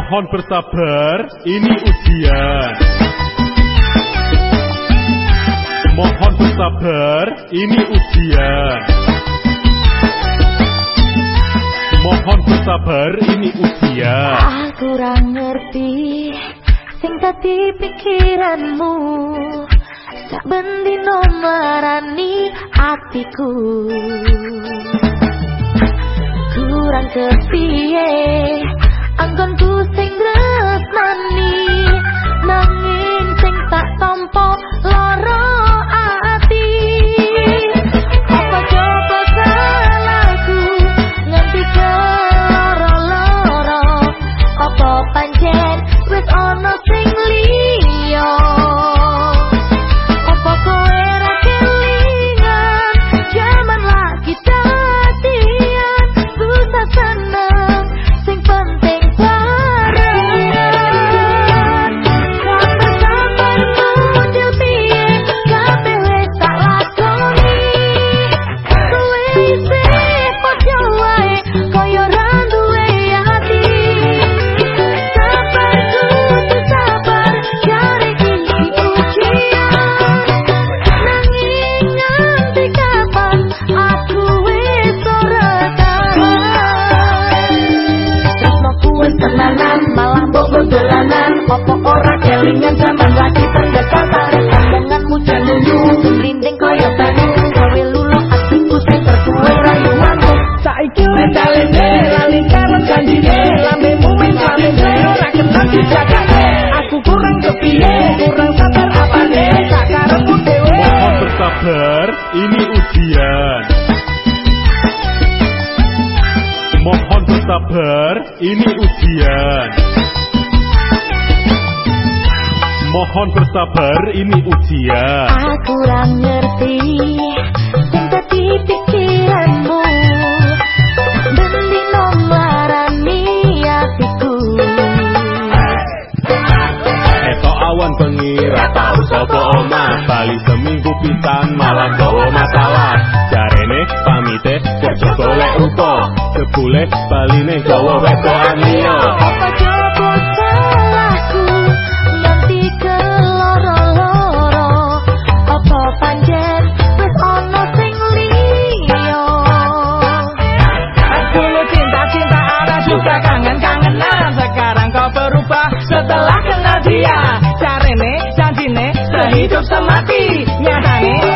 Mohon bersabar, ini ujian. Mohon bersabar, ini ujian. Mohon bersabar, ini ujian. Aku kurang ngerti sing dadi pikiranmu. Sak bendino marani hatiku. Kurang kepiye con tus engranes. Kelingan zaman lagi pendekatan pandanganmu jalulu merinding kaya banyu gawe lulu hatiku sing terkuwe rayuanmu Saiki mentalene lali karo janjine lambemu mentalene ora kenal dijagane aku kurang kepiye kurang sabar apane? Sak karepku dhewe. Mohon bersabar, ini ujian. Mohon bersabar, ini ujian. Mohon bersabar, ini ujian. Aku ora ngerti dadi pikiranmu. Bendino marani awan bengi ra tau sapa omah? Bali seminggu pisan malah gawa masalah. Jarene pamite kerja golek upo Jebule baline gawa wedokan liya dia Carene, janjine, sehidup semati Nyatane